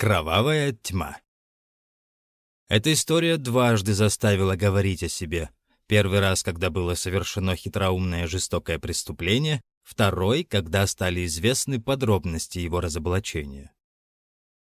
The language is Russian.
Кровавая тьма. Эта история дважды заставила говорить о себе. Первый раз, когда было совершено хитроумное жестокое преступление, второй, когда стали известны подробности его разоблачения.